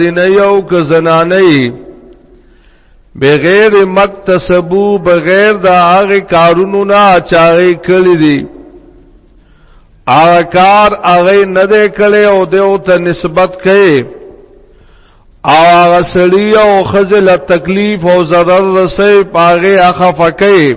دین یو که زنانه بغیر مکتسبو بغیر د هغه کارونو نه چاغې کړې دي هغه کار هغه نه دی کړی او د او ته نسبت کړي او هغه سړی او خزل تکلیف او ضرر رسې پاغه اخفه کړي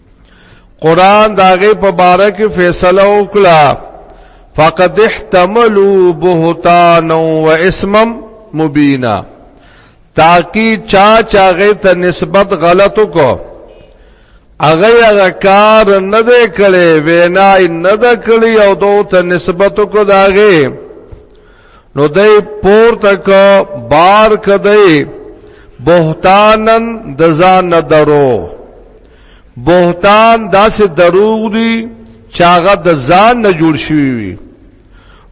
قران داغه په باره کې فیصله وکړه فقد احتملوا بهتانا و اسما مبینا تاکي چا چاغه ته نسبت غلط کو هغه هغه کار نه دی کړي وینا نه ده کړي او دوی ته نسبت کو داغه نو دای پور تک بار کدی بهتانن د ځان درو بهتان داسې دروغ دي چې هغه د ځان نه جوړ شوی وي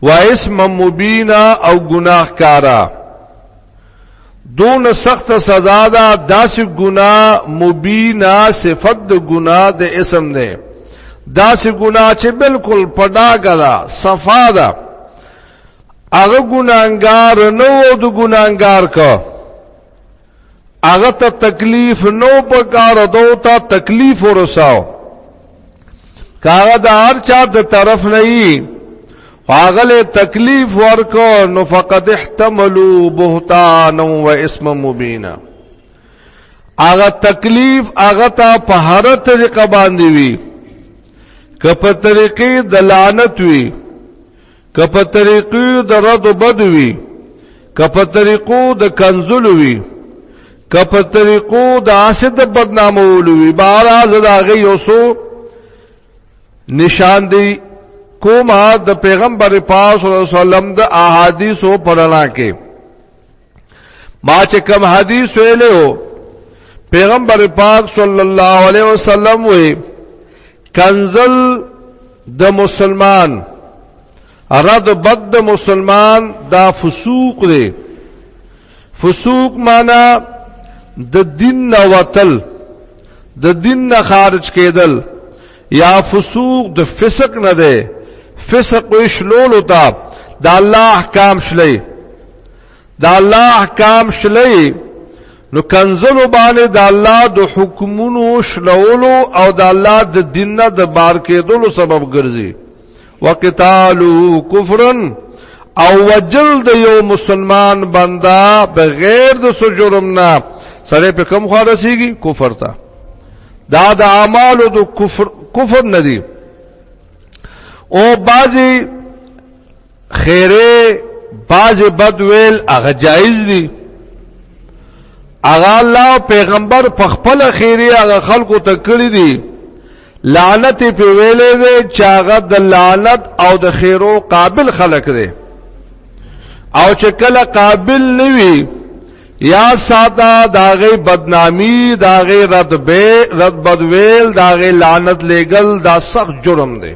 و اسم مبینا او گناه کارا دون سخت سزا دا داسې گناه مبینا صفت د گناه د اسم نه داسې گناه چې بالکل پډاګه ده صفا ده هغه ګناګار نو د ګناګار کا هغه ته تکلیف نو په کار دو ته تکلیف ورساو کاغه د هر چا د طرف نه یي هغه تکلیف ورکو نو فقد احتملوا بهتانا و اسم مبینا هغه تکلیف هغه ته په هر طریقه باندې وي که په طریقې د لعنت وي که په طریقو د رد و بد وي که په طریقو د کنزل وي که په طریقو د اسد بدنامول وي بهر از دا غي یوسو نشان دی کومه د پیغمبر پاک صلی الله علیه وسلم د احادیثو پرانا کې ما چې کوم حدیث ویلو پیغمبر پاک صلی الله علیه وسلم وی کنزل د مسلمان رد بد د مسلمان دا فسوق دی فسوق معنا د دین نه وتل د دین نه خارج کېدل یا فسوق د فسق نه دی فسق وشلول او دا الله احکام شلی د الله احکام شلې نو کنزلو باندې د الله د حکمونو شلولو او د الله د دین نه د بار کېدلو سبب ګرځي وقتالو کفرن او وجل د یو مسلمان بندا بغیر د سجرم نه سره په کم خوا رسیږي کفر ته دا د اعمالو د کفر کفر نه دی او بعضی خیره باز بد ویل هغه جایز دي هغه الله پیغمبر په خپل خیره هغه خلکو ته کړی دي لعنت په ویلې ده چې هغه د لعنت او د خیرو قابل خلق دي او چې کله قابل نوي یا ساده داغه بدنامی داغه رد به رد بدویل داغه لعنت لګل دا سخت جرم دی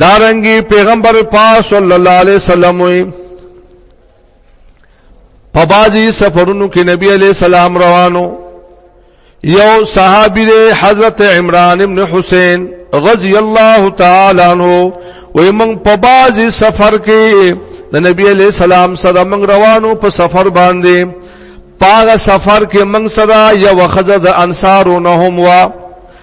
دارنګي پیغمبر پاک صلی الله علیه وسلم وي په بازي سفرونو کې نبی علی السلام روانو یو صحابي دی حضرت عمران ابن حسین رضی الله تعالی عنہ وې موږ په بازي سفر کې د نبی علی السلام سره موږ روانو په سفر باندې پاغه سفر کې موږ سره یو خزه د انصارو نه هم وا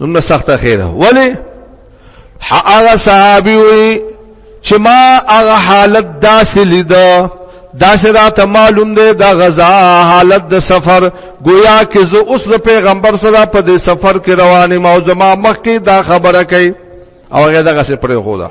نو سخته خیره ولی هغه صحابي وي چې ما هغه حالت داسې لیده داسې راته معلوم دی دا غزا حالت د سفر گویا کې زه اوس د پیغمبر سره په دې سفر کې روانې ما او زما مخ کې دا خبره کوي او هغه دغه څه پرې خو ده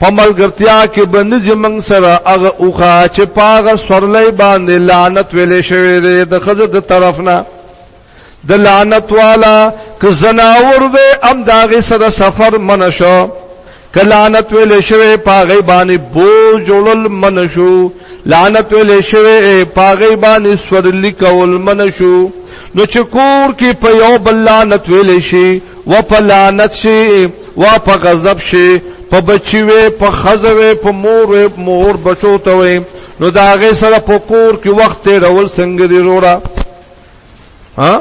په ملګرتیا کې بنځي موږ سره هغه اوخه چې پاغه سورلې باندې لعنت ویلې شوی دی د خزه د طرف نه د لعنت والا ک زناور دی ام داغه سره سفر منشو ک لعنت ویلې شوی پاغه باندې بو جوړل منشو لعنت ویلې شوی پاغه باندې سورلې کول منشو نو چې کور کې په یو بل لعنت ویلې شي و په لعنت شي و په غضب شي په بچي وي په خزه وي په مور وي مور بچو ته وي نو دا غي سره په کور کې وخت تیرول څنګه دی وروړه ها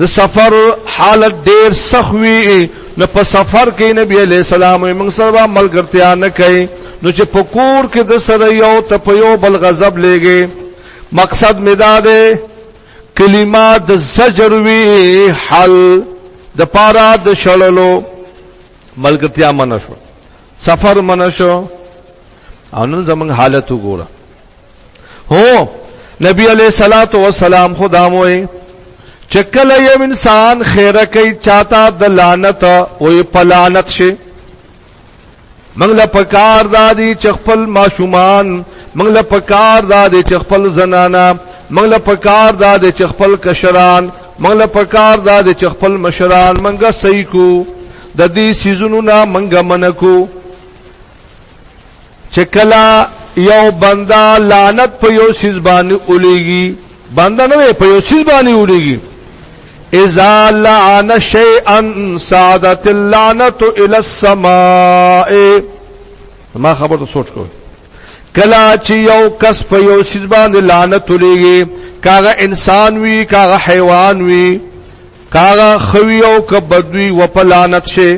د سفر حالت ډیر سخوي نو په سفر کې نبی عليه السلام موږ سره ملګرتیا نه کوي نو چې په کور کې د سره یو ته په یو بل غضب لګي مقصد مداده کلمه د زجر وی حل د پارا د شړلو ملګرتیا منشو سفر منشو انن زمنګ حالت وګوره هو نبی علیہ الصلات والسلام خدا موي چکل یو انسان خیره کوي چاته د لعنت او پلانت شي منګ له پکار دادی چې خپل ماشومان منګ له پکار دادی چې خپل زنانا منګ له پکار دادی چې خپل کشران منګ له پکار دادی چې خپل مشران منګه صحیح کو د دې سيزونو نه منګه منکو چې کله یو بندا لعنت په یو سیز باندې اولیږي بندا نه په یو سیز باندې اولیږي اذا لعن شيئا سعدت اللعنه الى السماء ما خبر ته سوچ کوئ کلا چې یو کس په یو سیز باندې لعنت ولېږي کاغه انسان وی کاغه حیوان وی کاغه خوی او کبدوی و په لعنت شي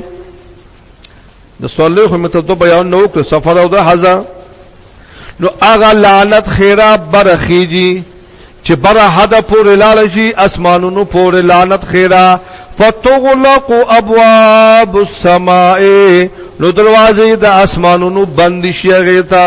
د صلی خو مت ته بیان نو کړ سفر او د حزا نو اغه لعنت خیره برخیږي چې بر حد پورې لاړ شي اسمانونو پورې لعنت خیره فتغلق ابواب السماء نو دروازې د اسمانونو بند شي غیتا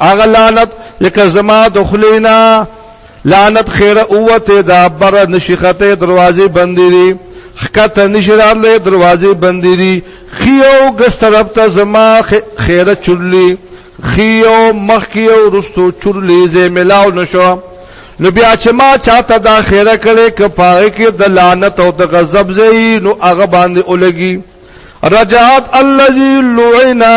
هغه لعنت لکه زما د خلینا لعنت خیر اوته دا بر نشخته دروازې بندې دي خکته نشرار له دروازې بندې دي خيو ګس طرف ته زما خیره چورلی خيو مخ کیو رستو چورلی زې ملاو نشو نو بیا چې ما چاته دا خیره کړي ک پاره کې د لعنت او د غضب زې نو هغه باندې اولګي رجعت الذي لعنا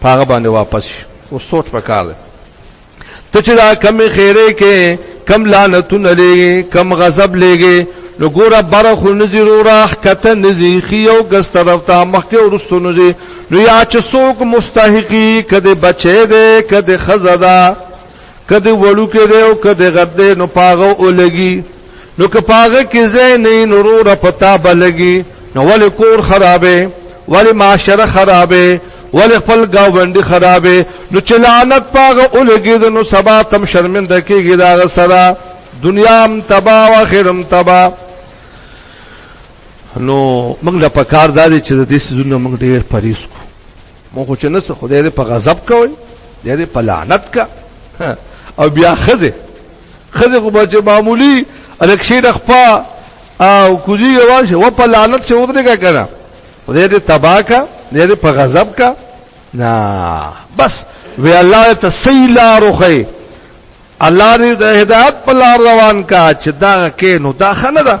پاغه باندې واپس شي او سوچ پکار دی ته چې دا کم خیره کې کم لعنتون لګي کم غضب لګي نو ګوره برخو نزی رو راخ کته نزی خیو ګس طرف ته مخکې ورستو نزی نو یا چې څوک مستحقی کده بچې ده کده خزدا کده وړو کې ده او کده غد ده نو پاغه اولګي نو که پاغه کې زه نه نورور پتا بلګي نو ول کور خرابې ول معاشره خرابې ول خپل گاوندې خرابې نو چې لعنت پاغه اولګي نو سبا تم شرمنده کېږي دا سره دنیا هم تبا او اخرم تبا نو موږ له پکار دادې چې د دې سيزونو موږ ډېر پریس کو مو خو چې نه څه خدای دې په غضب کوي دې په لعنت کا او بیا خزه خزه خو بچ معمولی الکشي رخپا او کوزي واشه و په لعنت څه ودرې کا کنه خدای دې تبا کا دې په غضب کا نه بس وی الله ته سیلا روخه الله دې هدایت په لار روان کا چې دا کې نو دا خنه ده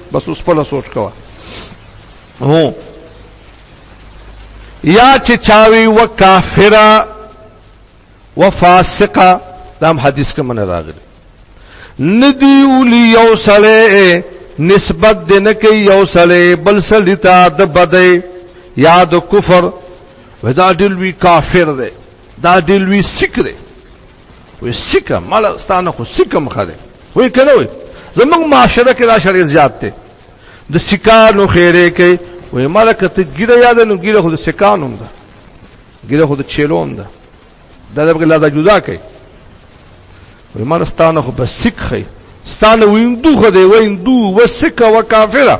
بس اوس په سوچ کوا هو یا چې چاوي و کافر و فاسق دا هم حدیث کې منه راغلی ندی اولی یو سړی نسبت دې نه کوي یو سړی بل سړی ته د بدی یا د کفر ودا دلوی کافر دی دا دلوی سکره وې سکه مال ستانه خو سکه مخه ده وې کنه وې زمنګ معاشره کې دا شړې زیات ته د سکانو خیره کې وې مال کته ګیره یاد نو ګیره خو د سکانو ده ګیره خو د چیلوم ده دا دغه لا دا جدا کوي وې مال ستانه خو بس سکه ستانه ویندو خو دی ویندو وسکه وکافره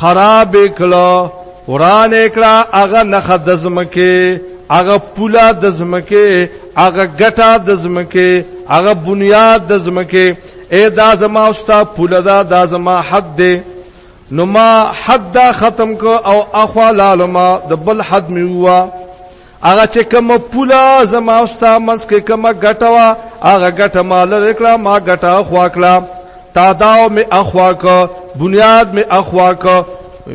خراب کړه وران کړه هغه نخ د زمکه هغه پولا د زمکه هغه ګټه د زمکه هغه بنیاد د زمکه اے دا زما اوستا پولا دا دا زما حد دی نو ما حد دا ختم کو او اخوا لالما د بل حد میوا هغه چې کوم پولا زما او ستا منځ کې کوم ګټه وا هغه ګټه ما لرې کړه ما ګټه اخوا کړه تا داو مې اخوا ک بنیاد مې اخوا ک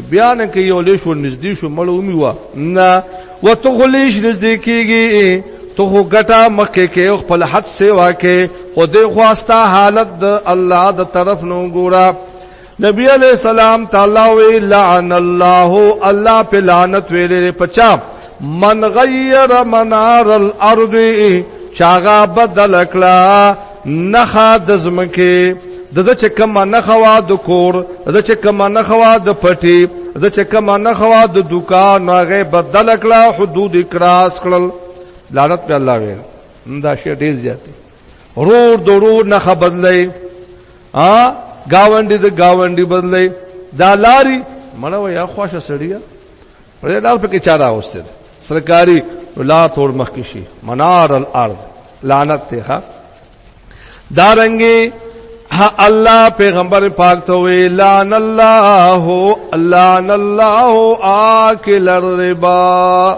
بیا نه کې یو لیش ور نږدې شو مړ ومي وا نه وته غلیش نږدې کیږي تو خو ګټه مخکې کې خپل حد سیوا کې خو دې خواستا حالت د الله د طرف نو ګورا نبی علیہ السلام تعالی وی لعن الله الله په لعنت ویلې پچا من غیر منار الارض چاغا بدل کړه نخا د زمکه دغه چې کما نخوا د کور دغه چې کما نخوا د پټي دغه چې کما نخوا د دکان هغه بدل کړه حدود کراس کړل لعنت په الله وی دا شی ډیر زیات رور د رور نه خبدلې ا گاونډي د گاونډي بدلې دا لاري مړو یا خوښه سړیا پرې لار په کې چاره اوسته سرکاري لا تور مخ کې شي منار الارض لعنت ته ها دارنګي الله پیغمبر پاک ته وی لعن الله لعن الله آکل الربا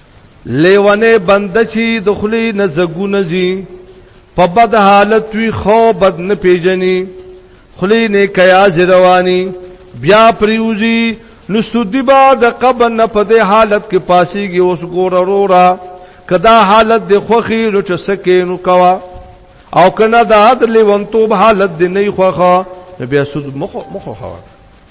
لیونه بنده چی دخلی نزګو نزی په بد حالت وی خو بد نه پیجنی خلی نه کیا زروانی بیا پریوزی نو سودی با د قبر نه په دې حالت کې پاسيږي اوس ګور رورا کدا حالت د خوخي نو چې سکه نو کوا او کنه دا د لیونتوب حالت دی نه خوخه بیا سود مخ مخ خوا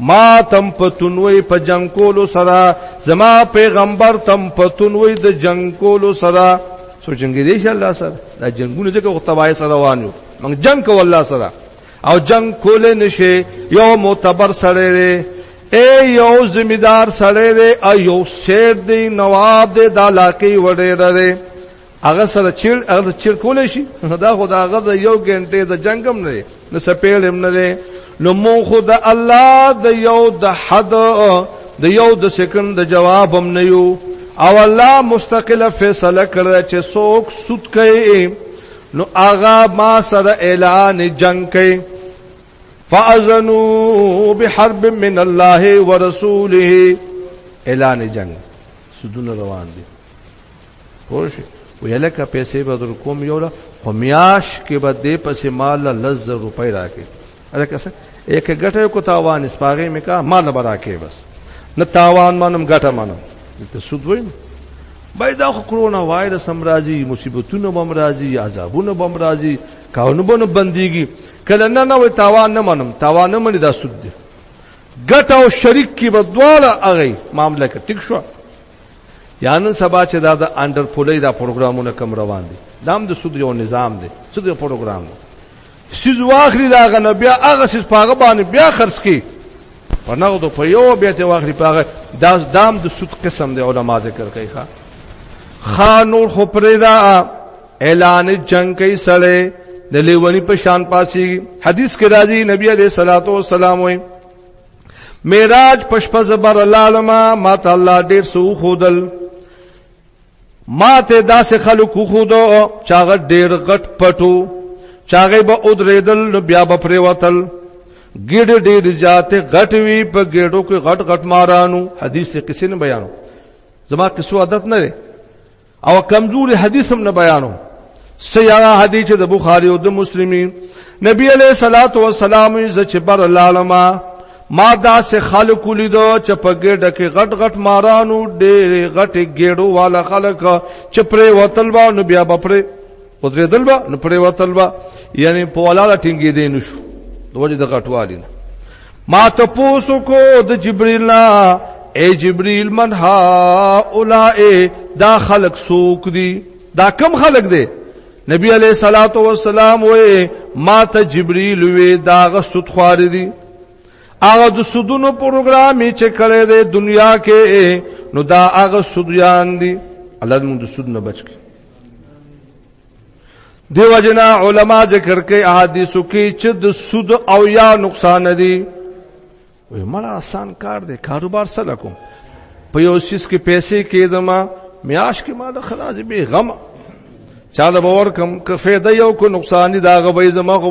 ما تم پتون وی په جنگ کولو سره زما پیغمبر تم پتون وی د جنگ کولو سره سو جنگ دی شه الله سره دا جنگونه ځکه او تبای سره وانیو موږ جنگ کو الله سره او جنگ کول نشه یو معتبر سره دی اے یو ذمہدار سره دی او یو شیر دی نواب دی د علاقې وړه دی هغه سره چیر هغه چیر کولای شي دا خو دا هغه د یو غنټه د جنگم نه دی نو سپېړ هم نه دی نو مون خو د الله د یو د حد د یو د سکند د جواب هم نه یو او الله مستقله فیصله کړی چې څوک سود کوي نو هغه ما سره اعلان جنگ کوي فاذنوا بحرب من الله ورسوله اعلان جنگ سودونه روان دي پوه شئ ویلکه پیسې به در کوم یو له خو میاش کې به دې پسې مال لز روپۍ راکې الکه څه یک ګټه کو تاوان اسپاغې مې کا مال به راکې بس نه تاوان منم ګټه منم ته سود وایم باید دا کرونا وایرس هم راځي مصیبتونه هم راځي عذابونه هم راځي قانونونه بنديږي کله نه نه تاوان نه منم تاوان نه مني دا سود دی ګټه او شریک کې بدواله اغه معاملې کې ټیک شو یا نن سبا چې دا د انډر پولې دا پروګرامونه کم روان دي دا هم د سود یو نظام دی سود یو پروګرام دی سیز واخلي دا غنه بیا هغه سیز پاغه باندې بیا خرڅ کی په نغدو په یو بیا ته واخلي پاغه دا دام د سود قسم دی علما ذکر کوي ښا خانور خو پرېدا اعلان جنگ کوي سړی د لیونی په شان پاسي حدیث کې راځي نبی عليه صلوات و سلام وایي معراج پشپ زبر لالما ما ته الله ډیر سو خودل ما ته داسې خلکو خودو چاغه ډیر غټ پټو چاغه به اودریدل نو بیا به پریوتل ګډ ډیر زیات غټ وی په ګډو کې غټ غټ مارانو حدیث کې قصې نه بیانو زما قصو عادت نه او کمزوري حدیث هم نه بیانو سیاغه حدیث چې د بخاری او د مسلمي نبی علیہ الصلات والسلام چې بر لالما ما دا سه خلق لیدو چې په ګډه کې غټ غټ مارانو ډېر غټ ګېړو والا خلک چې پرې وتل و نو بیا بپره قدرت دلبا نو پرې وتلبا یعنی په ولاله ټینګې دې نشو دوجه د غټوالین ما ته پوسو کو د جبرئیل نا اے جبرئیل من ها اولائے دا خلق سوق دی دا کم خلق دی نبی علیہ الصلات والسلام وې ما ته جبرئیل وې دا غ سود خوار دی هغه د سودونو پروګرام چې کړی دی دنیا کې نو دا هغه سودیان دي الله دې موږ د سود نه بچ کړي دیو جنا علما ذکر کوي احادیثو کې چې د سود او یا نقصان دي وې مړه آسان کار دی کاروبار سره کوم په یو سیس کې پیسې کېدم میاش کې مال خلاص به غم چا د باور کم که فایده یو کو نقصان دی دا غوي زما خو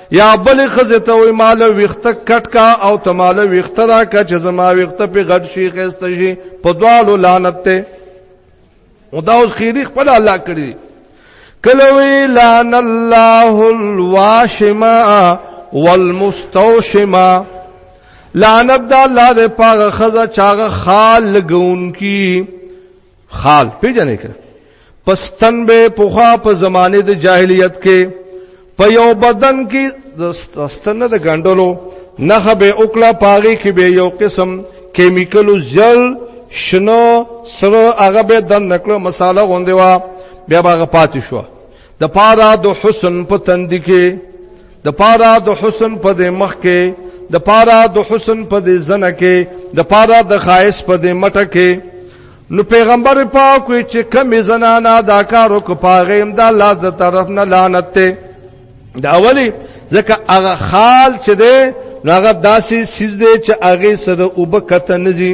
یا بل خزه ته وی مال ویخته کټ کا او ته مال ویخته را کا چې زما ویخته په غټ شي خسته شي په دوالو لعنت ته خدا اوس خیری خپل الله کړی کله وی لعن الله الواشما والمستوشما لعنت د الله د پاغه خزه چاغه خال لګون کی خال پیژنې کړه پستن به پوخا په زمانه د جاهلیت کې په یو بدن کې ستن د غندلو نه به اوکلا پاغي کې به یو قسم کیمیکلو جل شنو سره هغه به د نکلو مساله غوندې وا بیا هغه پاتې شو د پاره د حسن په تند کې د پاره د حسن په د مخ کې د پاره د حسن په د زنه کې د پاره د خایس په د مټه کې نو پیغمبر پاک وی چې کم زنانا دا کارو کو پاغیم د الله د طرف نه لعنت ته دا اولی ځکه هغه خال چې ده نو هغه داسې سیز دی چې هغه سره وب کته نزي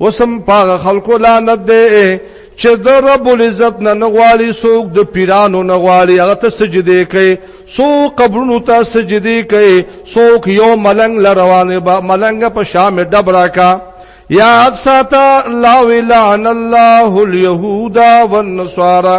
وسم پاغه خلکو لعنت دی چې د رب العزت نه نغواړي سوق د پیرانو نغواړي هغه ته سجدي کوي سو قبرونو ته سجدي کوي سوق یو ملنګ لروانه با ملنګ په شام دبرا کا یاد ساته لا اله الا الله اليهود والنصارى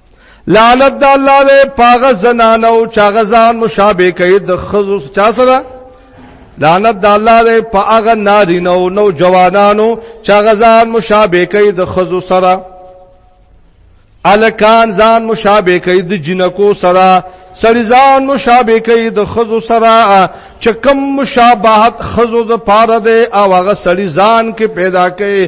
لعنت د الله له پاغه زنانو چا غزان مشابه کوي د خزو چا سره لعنت د الله له پاغه نارینو نو جوانانو چا غزان مشابه کوي د خزو سره الکان ځان مشابه کوي د جنکو سره سړي ځان مشابه کوي د خزو سره چې کم مشابهت خزو د پاره ده او هغه سړي ځان کې پیدا کوي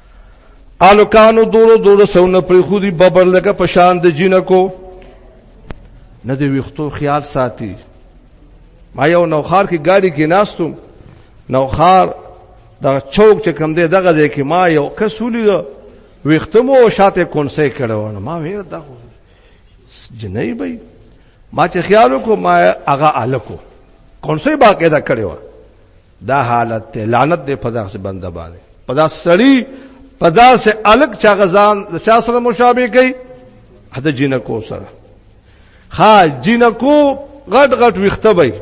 الکانو دورو دورو سونه پر خودي ببر لګه پشان د جنکو نه دی ویختو خیال ساتي ما یو نوخار کې ګاډي کې ناستم نوخار دا چوک چې کم دی دغه ځای کې ما یو کسولی ویختمو او شاته کونسه کړو ما وې دا جنې بې ما چې خیال وکړ ما هغه الکو کونسه باقاعده کړو دا حالت ته لعنت دې په داسې بنده باندې په داس سړی په داسې الګ چا غزان چا سره مشابه کوي حدا جنکو سره ها جنکو غټ غټ ویخته وي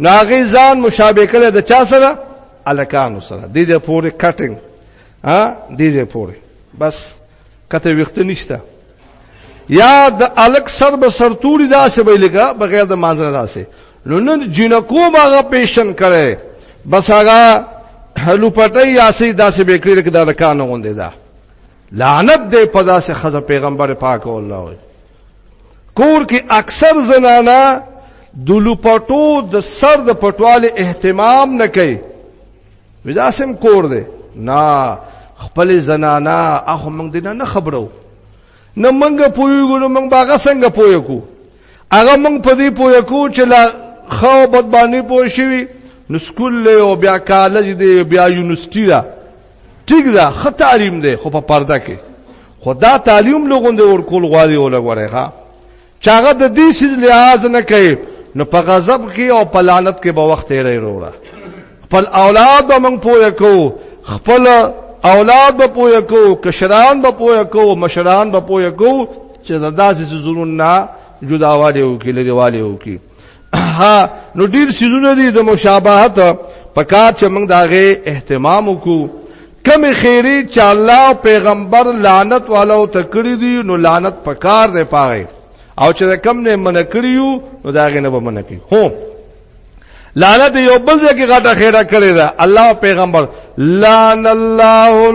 ناغي ځان مشابه کړي د چا سره الکانو سره دې دې پورې کټینګ ها دې دې پورې بس کته وخت نشته یا د الک سر به سرتوري داسې به لګا بغیر د مانځنه داسې نو نن جنکو باغه پیشن کړي بس هغه هلو پټي یا سي داسې به کړی لکه دا د کانو غوندې ده لعنت دې په داسې خزه پیغمبر پاک الله وي کور کې اکثر زنانا د لوپټو د سر د پټوال اهتمام نه کوي ودا سم کور دی نه خپل زنانا اخو موږ دینه نه خبرو نه موږ پویګو نه موږ باغه څنګه پوی کو هغه موږ په دې پوی کو چې لا خو بد باندې پوی شوی نو سکول له او بیا کالج دی بیا یونیورسيټي دا ټیک دا خه تعلیم دی خو په پرده کې خدا تعلیم لغوند ورکول غواړي ولګوري ها چاغه د دې سیز لحاظ نه کوي نو په غضب کې او په لعنت کې به وخت یې وروړه خپل اولاد به موږ پوهه کو خپل اولاد به پوهه کو کشران به پوهه کو مشران به پوهه کو چې داسې زورونه جداواله وکړي لريواله وکړي ها نو ډیر سيزونه دي د مشابهت په کار چې موږ داغه اهتمام وکړو کم خیری چې الله پیغمبر لعنت والو تکړی دي نو لعنت په کار دی پاره او چې کم نه من کړیو نو داغه نه به من کړی هو لعنت یو بل ځای کې غټه خیره کړی دا الله پیغمبر لعن الله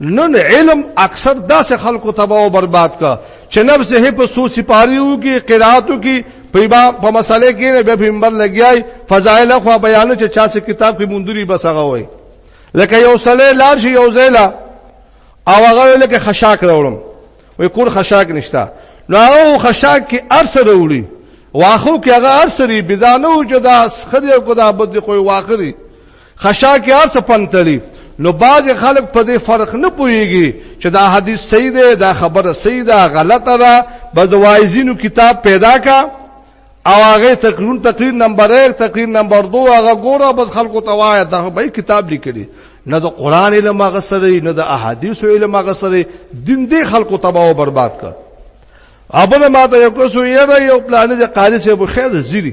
نن علم اکثر داسې خلکو تباہ او برباد کا چې نفس هي په سو سپاریو کې قراتو کې په په مسالې کې نه به منبر لګیای فضایل خو بیان چې چا سه کتاب کې مندوري بسغه وای لکه یو سله لار شي یو زیلا او هغه لکه خشاک راوړم وای کور خشاک نشتا نو هغه خشاک کې ارسه راوړي واخو کې هغه ارسري بيزانو چې دا خدای کو دا بد کوی واخري خشاع کې هر څه پنتلی نو بعض خلک په دې فرق نه پويږي چې دا حدیث صحیح دی دا خبره صحیح ده غلطه ده بزوایزینو کتاب پیدا کا او هغه تقریر تقریر نمبر 1 تقریر نمبر 2 هغه ګوره بس خلکو ته وایي دا به کتاب لیکلی نه د قران علم هغه سره نه د احادیث علم هغه سره دین دې خلکو تباہ او برباد کړ ابل ما ته یو کوسو یې یو پلان دې قاری سه بو خیر زیری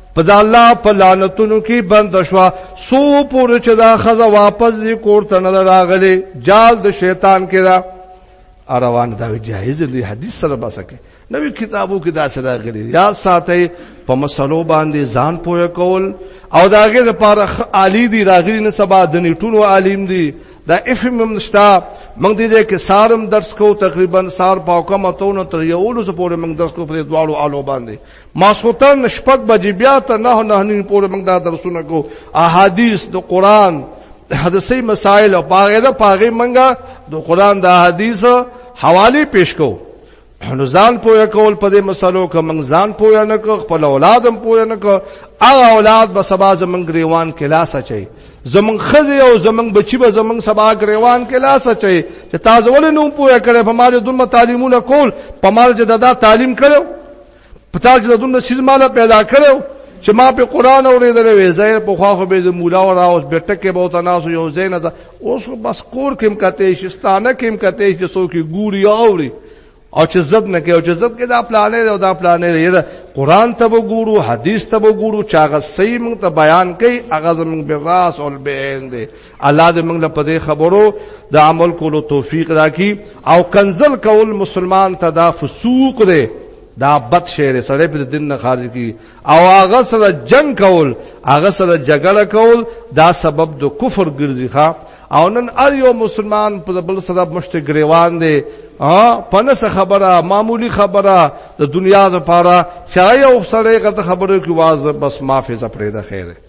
په دا الله په لعنتونو کې بند شوا سو پورې چې دا خزه واپس دې کور ته نه راغلي جال د شیطان کې دا روان دا جایز دی حدیث سره بسکه نوې کتابو کې دا سره غلي یا ساته په مسلو باندې ځان پوهه کول او داګه د پاره عالی دی راغلی نه سبا د نیټونو عالم دی دا افهم مشتا موږ دې کې سارم درس کو تقریبا سار پاوکه متونو تر یو لس پورې موږ درس کو په دواړو آلو باندې ماسوتن شپږ بجې بیا ته نه نه نیم پورې موږ دا درسونه کو احادیث د قران حدیثي مسائل او باغې دا پاغې منګه د قران د احادیث حواله پیش کو نو ځان پوهه کول په دې مسلو کې موږ ځان پوهه نه کو خپل اولادم پوهه نه کو هغه اولاد به سبا زمنګ ریوان کې لاس اچي زمنګ خزه او زمنګ بچي به زمنګ سبا ریوان کې لاس اچي چې تاسو ولې نو پوهه کړې په مال دومره تعلیمونه کول په مال جددا تعلیم کړو پتا چې دونه سیز مال پیدا کړو چې ما په قران اورېدل وې زیر په خوا خو به د مولا او راوس بیٹکه به تناسو یو زین ده اوس بس کور کېم کته شستانه کېم کته چې څوک ګوري اوري او چې زد نه کې او چې زد کې دا پلانې او دا پلانې دی قران ته وګورو حدیث ته وګورو چې هغه صحیح موږ ته بیان کوي هغه زموږ به راس او به دی الله دې موږ له پدې خبرو د عمل کولو توفیق راکړي او کنزل کول مسلمان ته دا فسوق دی دا بد شعر سره په دین نه خارج کی او هغه سره جنگ کول هغه سره جګړه کول دا سبب د کفر ګرځي ښا او نن ار یو مسلمان په بل سره مشته گریوان دی ا پنس خبره معمولی خبره د دنیا لپاره چا یو سره غته خبره کی واز بس معافی زپریده خیره